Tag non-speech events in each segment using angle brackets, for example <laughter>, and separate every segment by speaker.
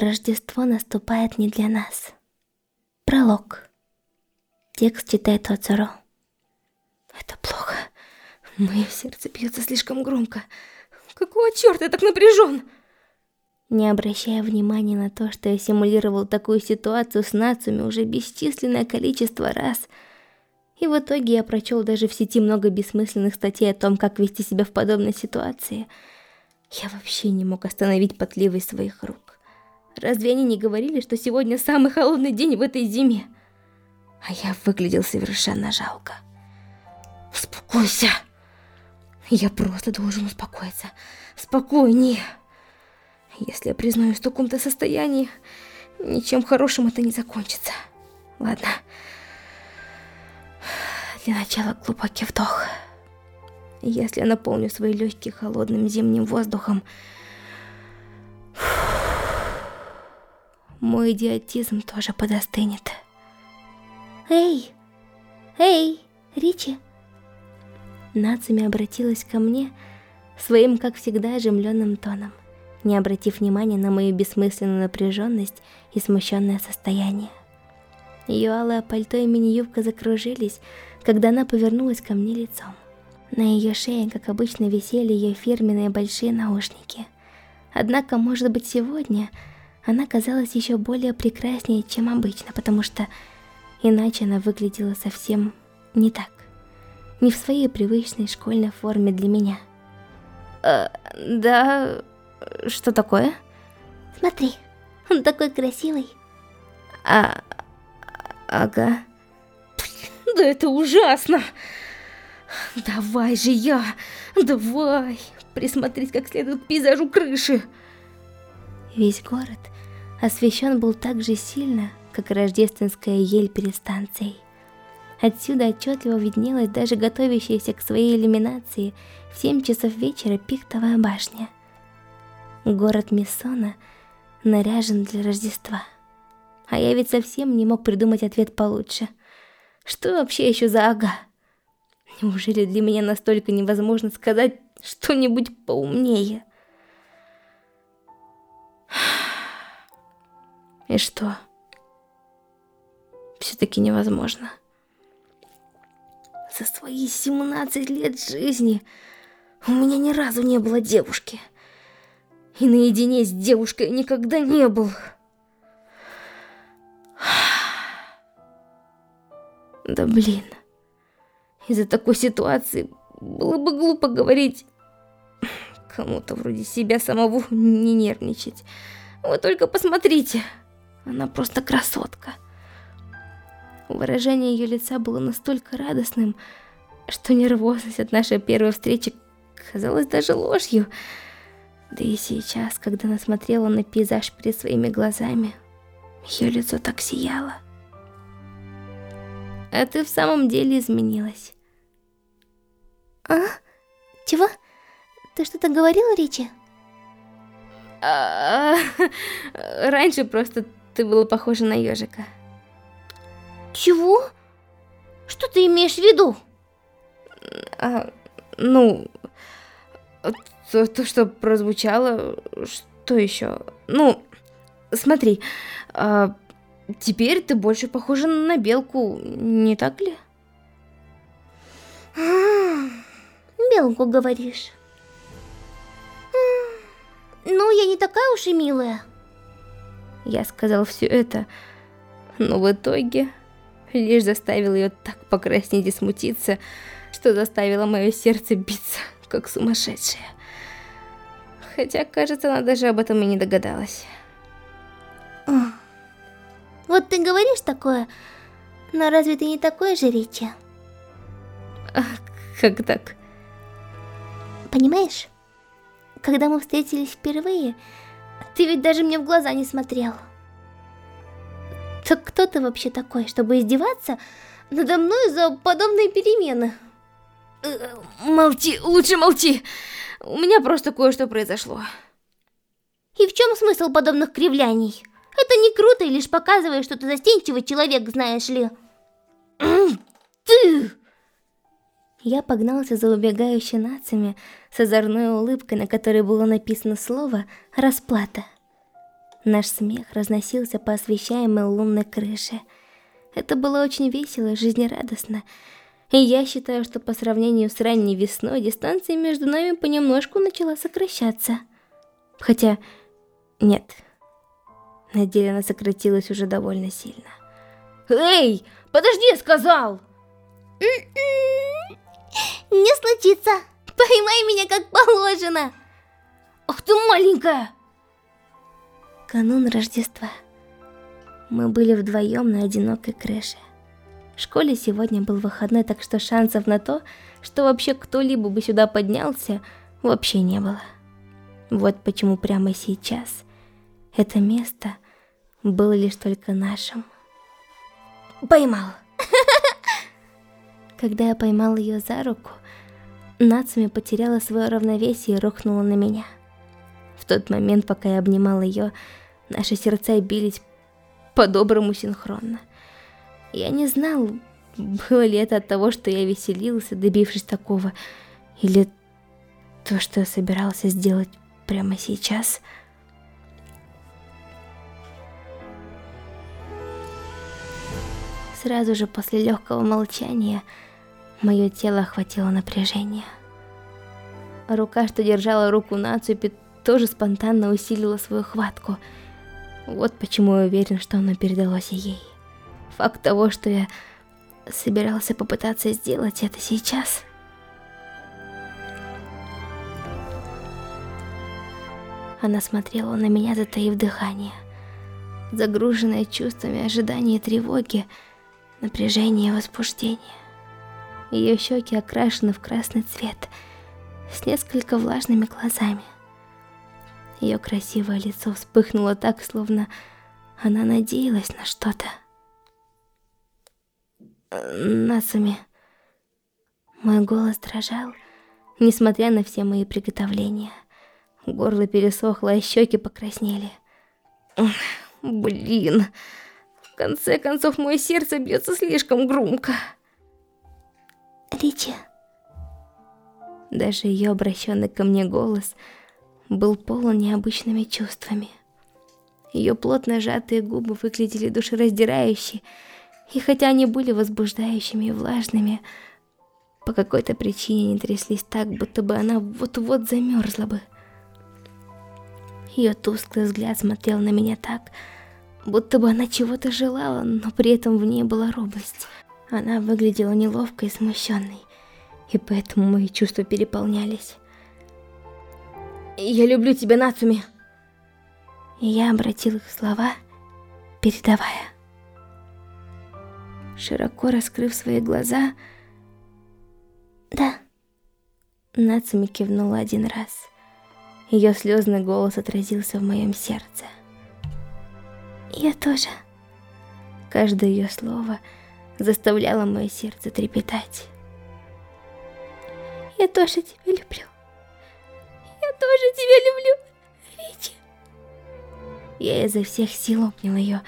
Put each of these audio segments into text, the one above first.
Speaker 1: Рождество наступает не для нас. Пролог. Текст читает Оцаро.
Speaker 2: Это плохо. Мое сердце бьется слишком громко. Какого черта я так напряжен?
Speaker 1: Не обращая внимания на то, что я симулировал такую ситуацию с нациями уже бесчисленное количество раз, и в итоге я прочел даже в сети много бессмысленных статей о том, как вести себя в подобной ситуации, я вообще не мог остановить потливость своих рук. Разве они не говорили, что сегодня самый холодный день в этой зиме? А я выглядел совершенно жалко.
Speaker 2: Успокойся. Я просто должен успокоиться. Спокойнее. Если я признаюсь в таком-то состоянии, ничем хорошим это не закончится. Ладно. Для начала глубокий вдох. Если я наполню свои легкие холодным зимним воздухом, мой идиотизм тоже подостынет.
Speaker 1: Эй! Эй, Ричи! Нацуми обратилась ко мне своим, как всегда, оживленным тоном, не обратив внимания на мою бессмысленную напряженность и смущенное состояние. Ее алое пальто и мини-юбка закружились, когда она повернулась ко мне лицом. На ее шее, как обычно, висели ее фирменные большие наушники. Однако, может быть, сегодня она казалась еще более прекраснее, чем обычно, потому что иначе она выглядела совсем не так. Не в своей привычной школьной форме для меня.
Speaker 2: Э, да... Что такое?
Speaker 1: Смотри, он такой красивый.
Speaker 2: А... Ага. Да это ужасно! Давай же я, давай, присмотреть как следует к пейзажу крыши.
Speaker 1: Весь город освещен был так же сильно, как рождественская ель перед станцией. Отсюда отчетливо виднелась даже готовящаяся к своей иллюминации в 7 часов вечера пихтовая башня. Город Миссона наряжен для Рождества. А я ведь совсем не мог придумать ответ получше. Что вообще еще за ага? Неужели для меня настолько невозможно сказать что-нибудь поумнее?
Speaker 2: И что? Все-таки невозможно. За свои 17 лет жизни у меня ни разу не было девушки. И наедине с девушкой никогда не был. Да блин. Из-за такой ситуации было бы глупо говорить кому-то вроде себя самого не нервничать. Вы только посмотрите. Она просто красотка. Выражение ее лица было настолько радостным, что нервозность от нашей первой встречи казалась даже ложью. Да и сейчас, когда она смотрела на пейзаж перед своими глазами, ее лицо так сияло. А ты в самом деле изменилась.
Speaker 1: А? Чего? Ты что-то говорила, Ричи?
Speaker 2: А, <laughs> раньше просто ты была похожа на ежика.
Speaker 1: Чего? Что ты имеешь в виду?
Speaker 2: А, ну, то, то, что прозвучало, что еще? Ну, смотри, а, теперь ты больше похожа на белку, не так ли?
Speaker 1: А, белку говоришь? Ну, я не такая уж и милая.
Speaker 2: Я сказал все это, но в итоге лишь заставил ее так покраснеть и смутиться, что заставило мое сердце биться, как сумасшедшее. Хотя, кажется, она даже об этом и не догадалась.
Speaker 1: Вот ты говоришь такое, но разве ты не такой же, Ричи?
Speaker 2: А, как так?
Speaker 1: Понимаешь, когда мы встретились впервые, ты ведь даже мне в глаза не смотрел. Так кто ты вообще такой, чтобы издеваться надо мной за подобные перемены?
Speaker 2: Э, молчи, лучше молчи. У меня просто кое-что произошло.
Speaker 1: И в чем смысл подобных кривляний? Это не круто и лишь показывает, что ты застенчивый человек, знаешь ли.
Speaker 2: Ты!
Speaker 1: Я погнался за убегающей нациями с озорной улыбкой, на которой было написано слово «расплата». Наш смех разносился по освещаемой лунной крыше. Это было очень весело и жизнерадостно. И я считаю, что по сравнению с ранней весной дистанция между нами понемножку начала сокращаться. Хотя, нет, на деле она сократилась уже довольно сильно.
Speaker 2: Эй, подожди, сказал!
Speaker 1: Не случится! Поймай меня как положено!
Speaker 2: Ах ты маленькая!
Speaker 1: Канун Рождества. Мы были вдвоем на одинокой крыше. В школе сегодня был выходной, так что шансов на то, что вообще кто-либо бы сюда поднялся, вообще не было. Вот почему прямо сейчас это место было лишь только нашим.
Speaker 2: Поймал. <laughs>
Speaker 1: Когда я поймал ее за руку, Нацуми потеряла свое равновесие и рухнула на меня. В тот момент, пока я обнимал ее, наши сердца бились по-доброму синхронно. Я не знал, было ли это от того, что я веселился, добившись такого, или то, что я собирался сделать прямо сейчас. Сразу же после легкого молчания мое тело охватило напряжение. Рука, что держала руку Нацупи, тоже спонтанно усилила свою хватку. Вот почему я уверен, что оно передалось ей. Факт того, что я собирался попытаться сделать это сейчас. Она смотрела на меня, затаив дыхание. Загруженная чувствами ожидания и тревоги, напряжения и возбуждения. Ее щеки окрашены в красный цвет, с несколько влажными глазами. Ее красивое лицо вспыхнуло так, словно она надеялась на что-то. Насуми. Мой голос дрожал, несмотря на все мои приготовления. Горло пересохло, а щеки покраснели.
Speaker 2: Блин. В конце концов, мое сердце бьется слишком громко.
Speaker 1: Ричи. Даже ее обращенный ко мне голос был полон необычными чувствами. Ее плотно сжатые губы выглядели душераздирающе, и хотя они были возбуждающими и влажными, по какой-то причине не тряслись так, будто бы она вот-вот замерзла бы. Ее тусклый взгляд смотрел на меня так, будто бы она чего-то желала, но при этом в ней была робость. Она выглядела неловкой и смущенной, и поэтому мои чувства переполнялись.
Speaker 2: «Я люблю тебя, Нацуми!»
Speaker 1: И я обратил их слова, передавая. Широко раскрыв свои глаза... «Да». Нацуми кивнула один раз. Ее слезный голос отразился в моем сердце. «Я тоже». Каждое ее слово заставляло мое сердце трепетать. «Я тоже тебя люблю. Я тоже тебя люблю, Ричи». Я изо всех сил обнял ее.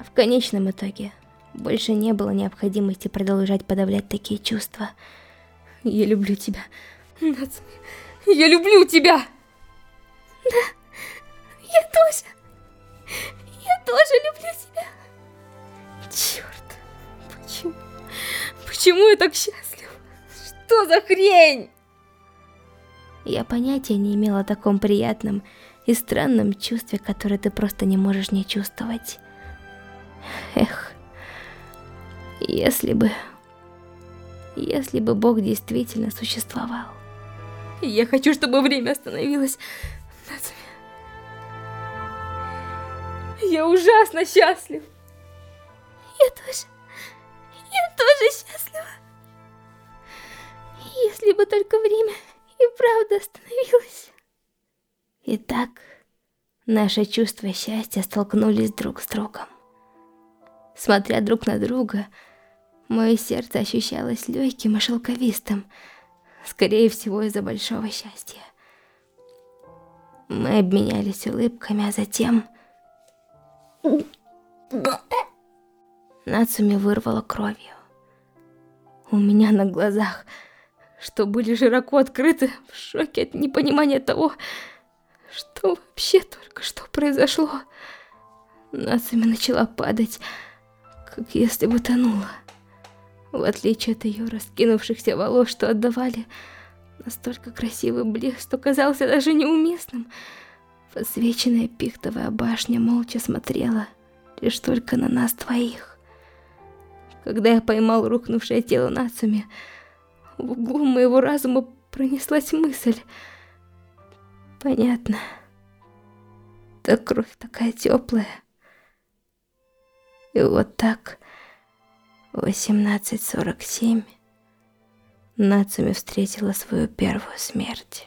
Speaker 1: В конечном итоге больше не было необходимости продолжать подавлять такие чувства.
Speaker 2: «Я люблю тебя, Нацуми. Я люблю тебя!»
Speaker 1: Да, я тоже.
Speaker 2: Почему я так счастлив? Что за хрень?
Speaker 1: Я понятия не имела о таком приятном и странном чувстве, которое ты просто не можешь не чувствовать. Эх, если бы... Если бы Бог действительно существовал.
Speaker 2: Я хочу, чтобы время остановилось. Я ужасно счастлив.
Speaker 1: Я тоже. Если бы только время и правда остановилось. Итак, наши чувства счастья столкнулись друг с другом. Смотря друг на друга, мое сердце ощущалось легким и шелковистым, скорее всего из-за большого счастья. Мы обменялись улыбками, а затем... Нацуми вырвала кровью. У меня на глазах, что были широко открыты, в шоке от непонимания того,
Speaker 2: Что вообще только что произошло? Нацуми начала падать, как если бы тонула. В отличие от ее раскинувшихся волос, что отдавали настолько красивый блеск, что казался даже неуместным, подсвеченная пихтовая башня молча смотрела лишь только на нас двоих. Когда я поймал рухнувшее тело Нацуми, в углу моего разума пронеслась мысль. Понятно. Да кровь такая теплая. И вот так, в 18.47, Нацуми встретила свою первую смерть.